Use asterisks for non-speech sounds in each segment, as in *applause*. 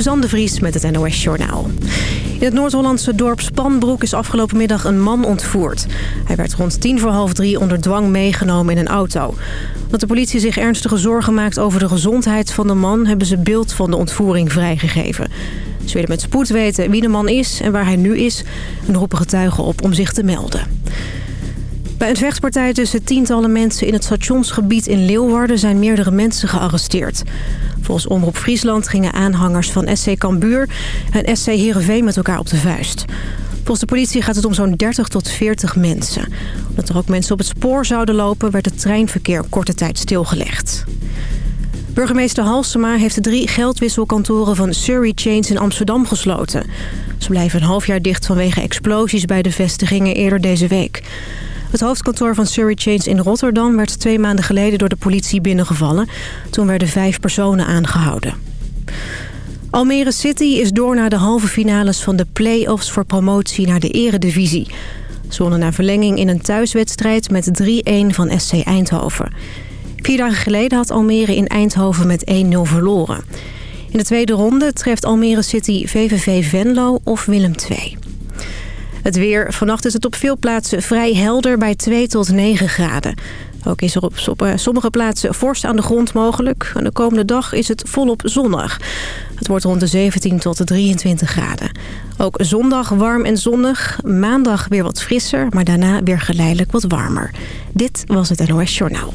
Suzanne de Vries met het NOS Journaal. In het Noord-Hollandse dorp Spanbroek is afgelopen middag een man ontvoerd. Hij werd rond tien voor half drie onder dwang meegenomen in een auto. Dat de politie zich ernstige zorgen maakt over de gezondheid van de man... hebben ze beeld van de ontvoering vrijgegeven. Ze willen met spoed weten wie de man is en waar hij nu is... en roepen getuigen op om zich te melden. Bij een vechtpartij tussen tientallen mensen in het stationsgebied in Leeuwarden... zijn meerdere mensen gearresteerd. Volgens Omroep Friesland gingen aanhangers van SC Cambuur en SC Heerenveen met elkaar op de vuist. Volgens de politie gaat het om zo'n 30 tot 40 mensen. Omdat er ook mensen op het spoor zouden lopen... werd het treinverkeer korte tijd stilgelegd. Burgemeester Halsema heeft de drie geldwisselkantoren van Surrey Chains in Amsterdam gesloten. Ze blijven een half jaar dicht vanwege explosies bij de vestigingen eerder deze week. Het hoofdkantoor van Surrey in Rotterdam werd twee maanden geleden door de politie binnengevallen. Toen werden vijf personen aangehouden. Almere City is door naar de halve finales van de play-offs voor promotie naar de eredivisie. Ze wonnen na verlenging in een thuiswedstrijd met 3-1 van SC Eindhoven. Vier dagen geleden had Almere in Eindhoven met 1-0 verloren. In de tweede ronde treft Almere City VVV Venlo of Willem II. Het weer. Vannacht is het op veel plaatsen vrij helder bij 2 tot 9 graden. Ook is er op sommige plaatsen vorst aan de grond mogelijk. De komende dag is het volop zonnig. Het wordt rond de 17 tot de 23 graden. Ook zondag warm en zonnig. Maandag weer wat frisser, maar daarna weer geleidelijk wat warmer. Dit was het NOS Journaal.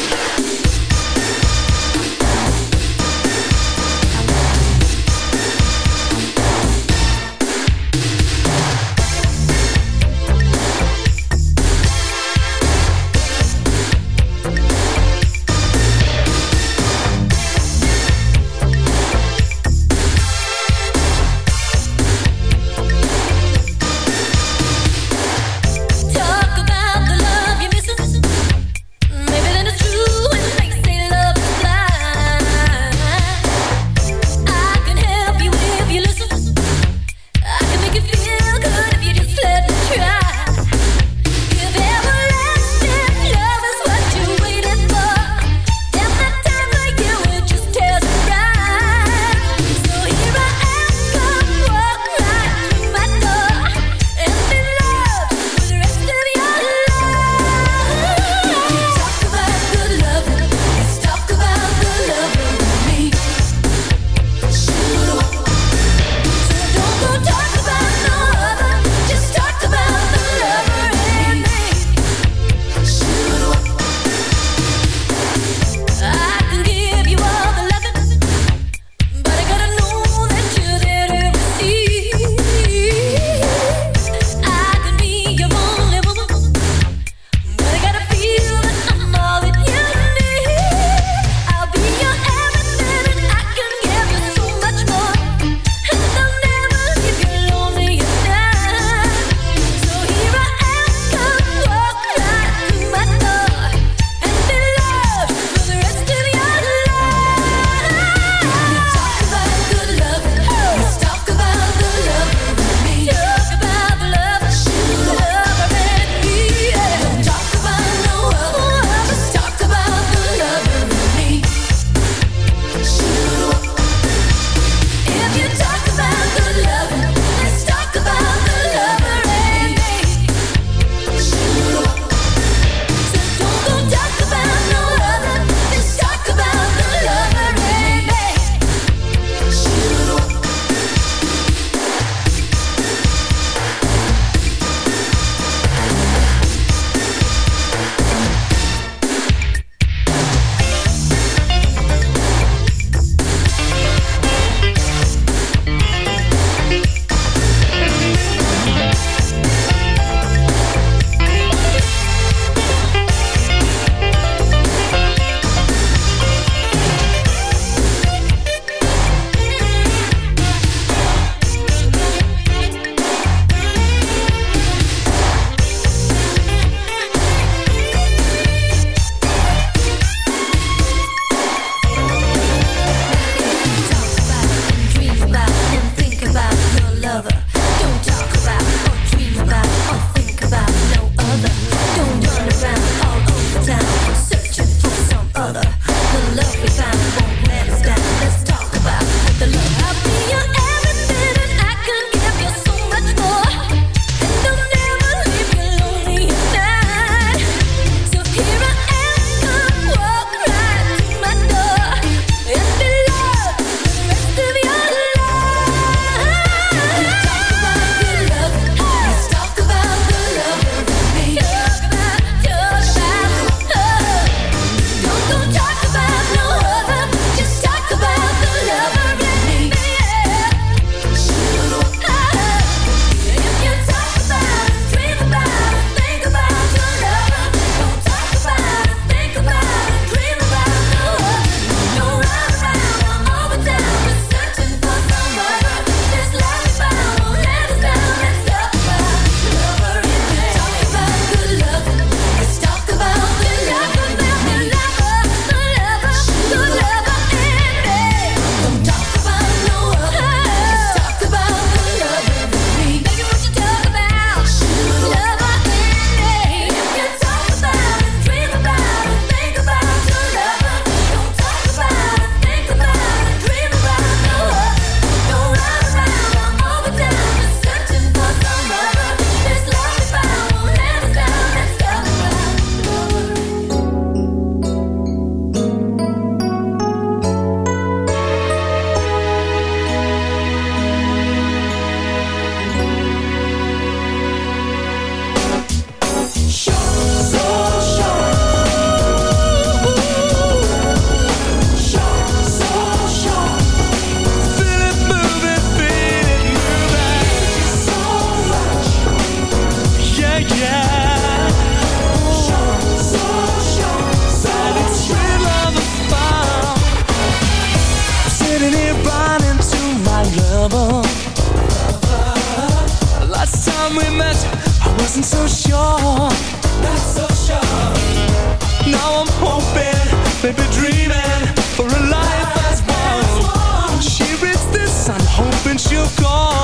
you call.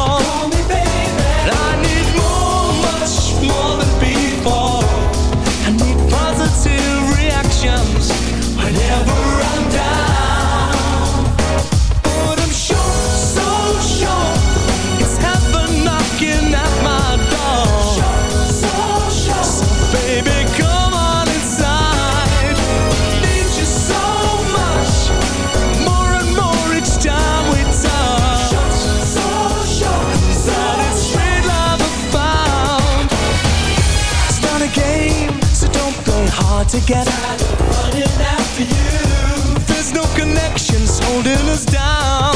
together. Running after you. There's no connections holding us down.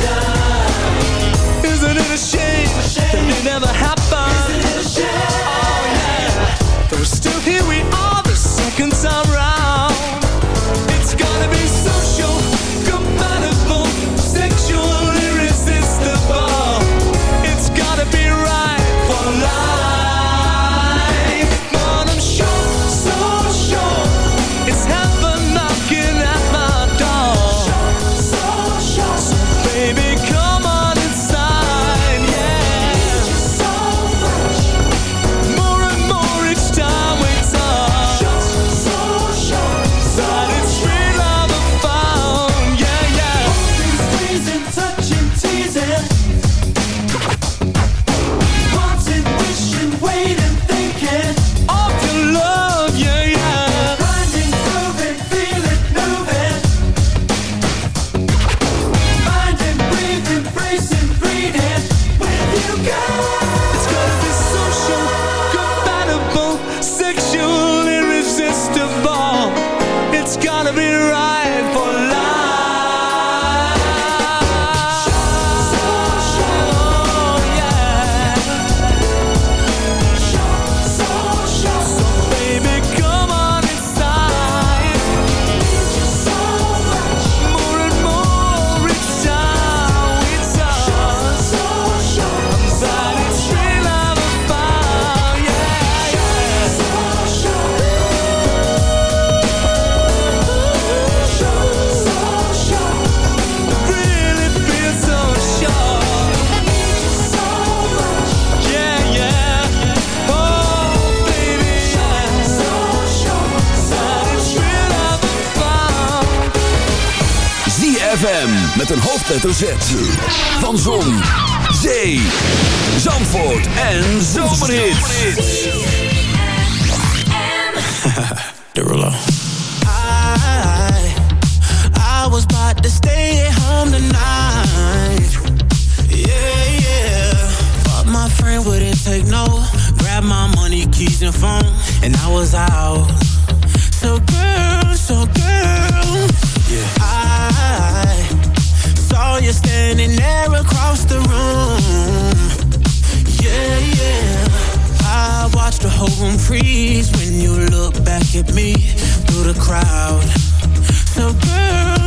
down. Isn't it a shame, a shame. that it never happened? Hoofdletter Z. Van Zon, Zee, Zandvoort en Zomerhits. *laughs* Derulo. I, I was about to stay at home tonight. Yeah, yeah. But my friend wouldn't take no. Grab my money, keys and phone. And I was out. So girl, so girl. Yeah. I saw you standing there across the room. Yeah, yeah. I watched the whole room freeze when you look back at me through the crowd. So girl.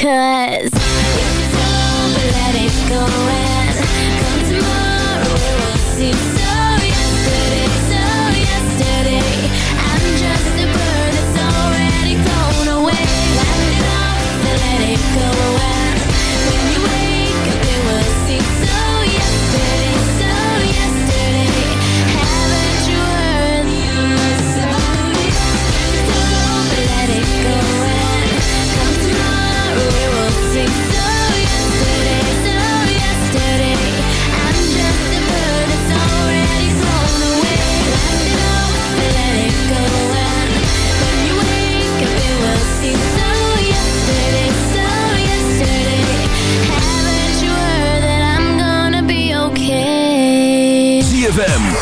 because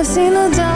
I've seen the dark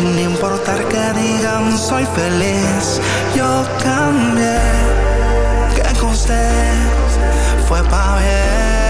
Sin importar que digan soy feliz, yo cambié. Que conste fue para bien.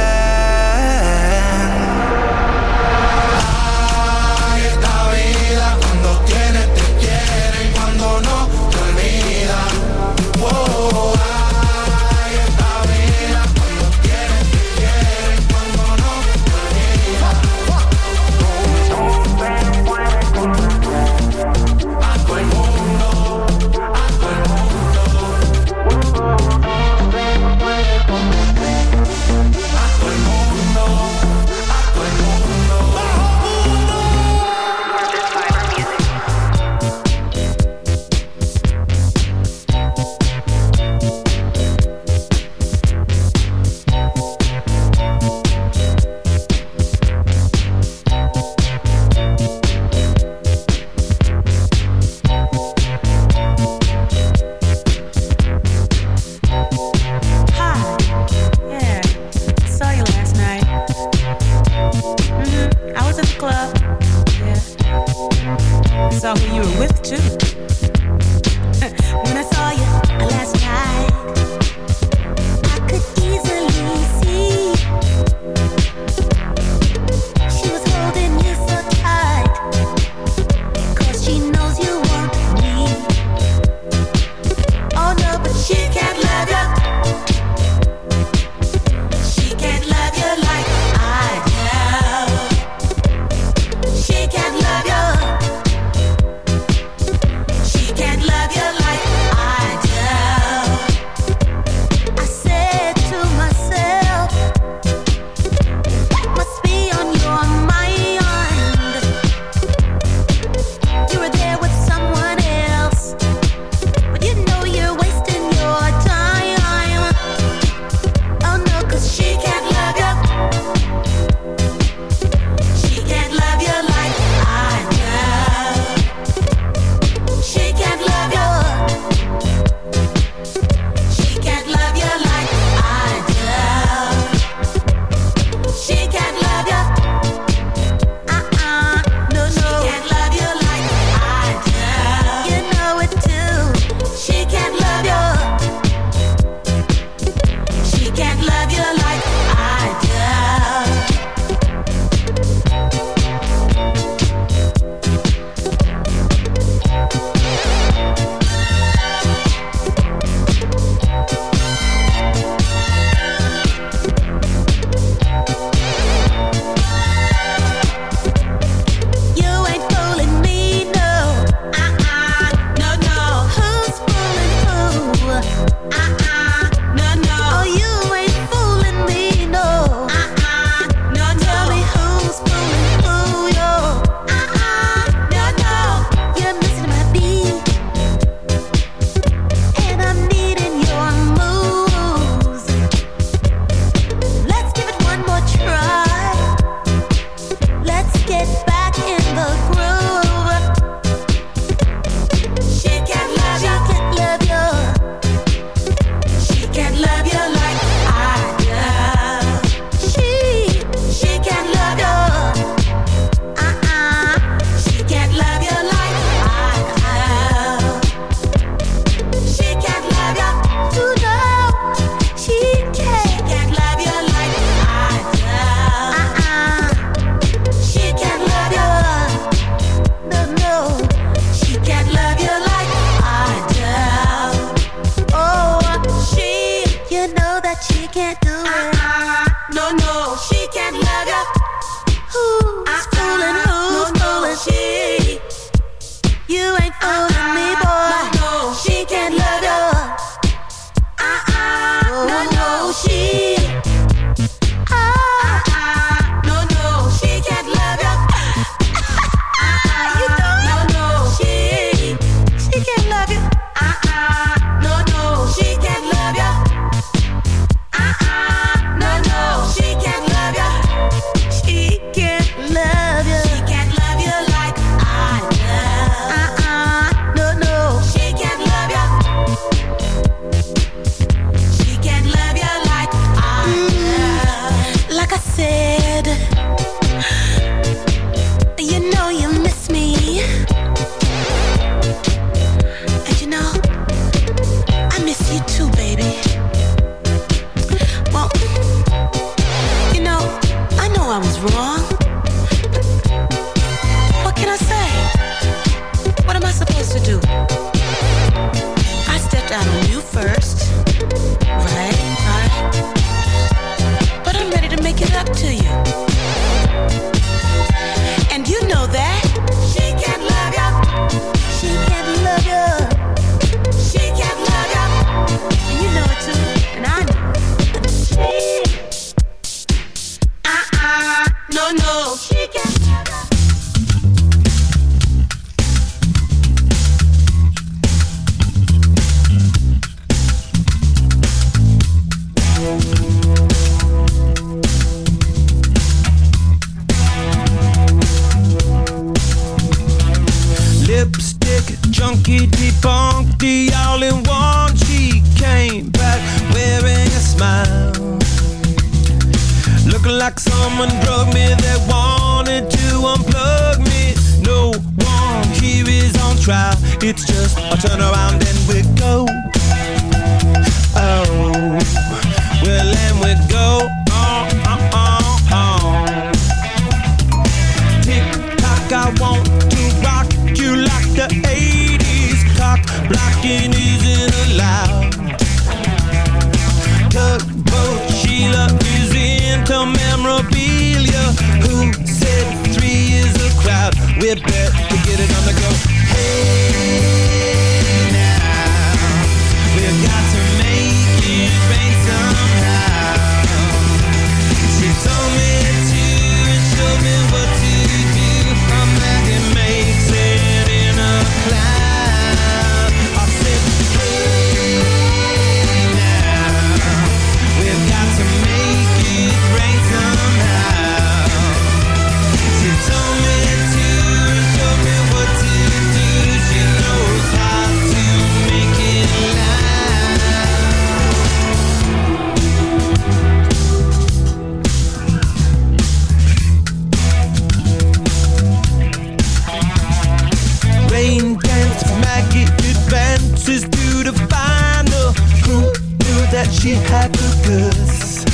she had the goods.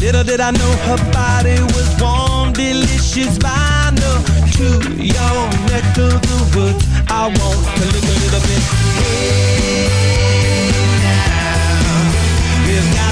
Little did I know her body was warm, delicious vinyl to your neck of the woods. I want to look a little bit. Hey now, we've got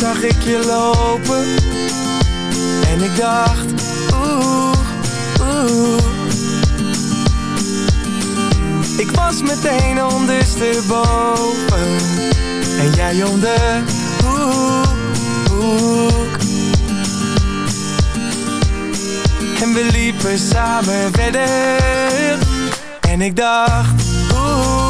zag ik je lopen. En ik dacht, oeh, oeh. Ik was meteen ondersteboven. En jij onder ooh ooh En we liepen samen verder. En ik dacht, oeh.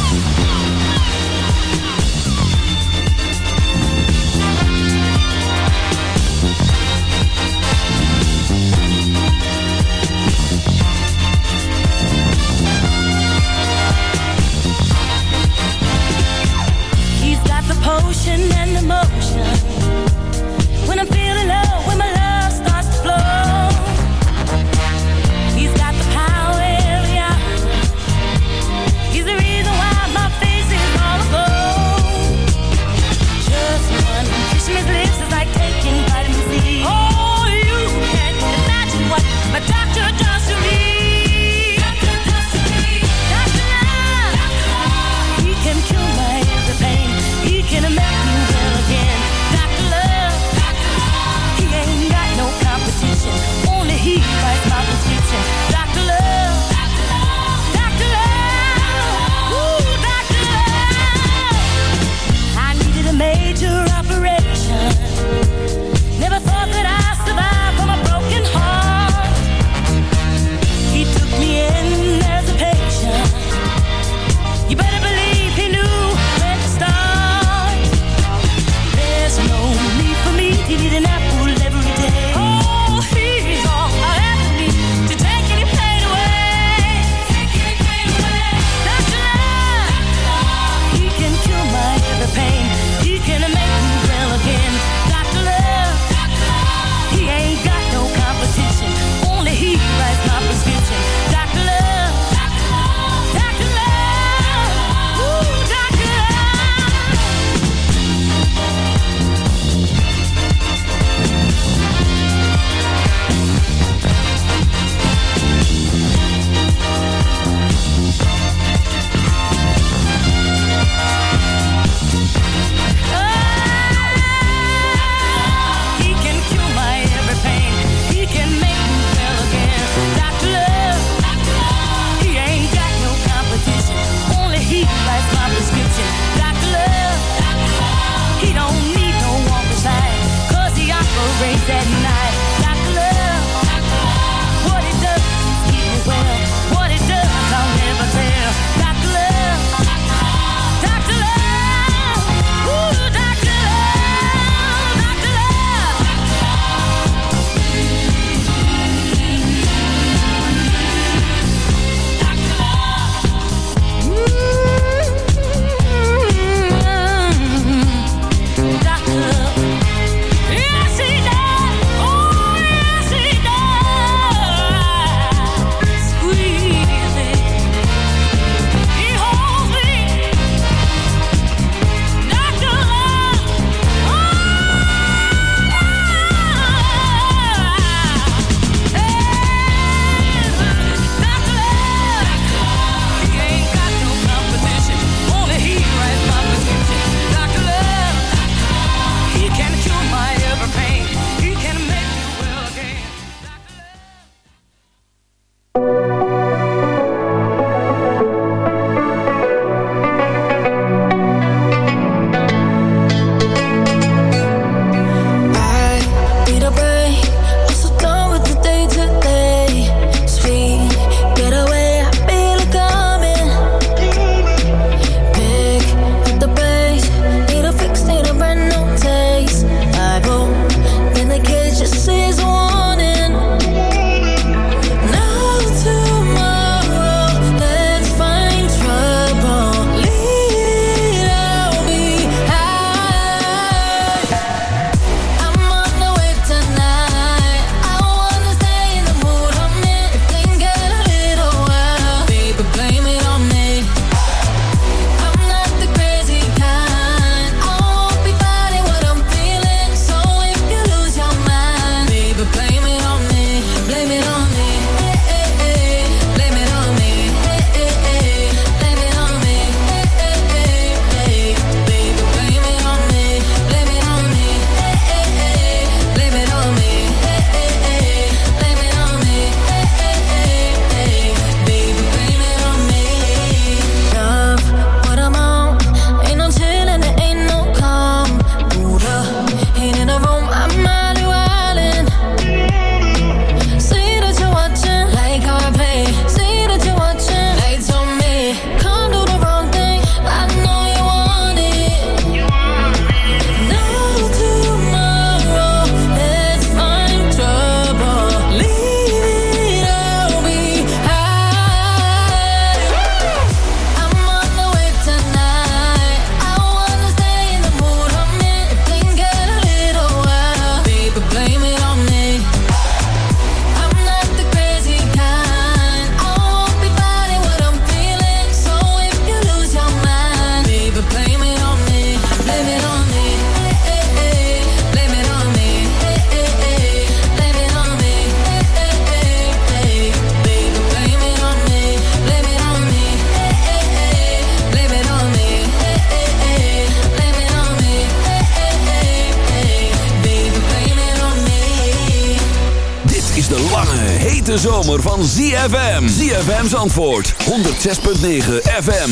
ZFM. ZFM's antwoord, 106.9 FM.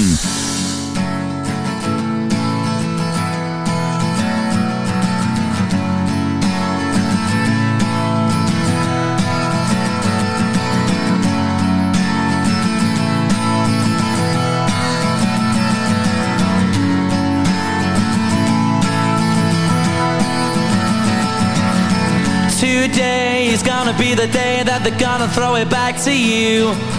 Today is gonna be the day that they're gonna throw it back to you.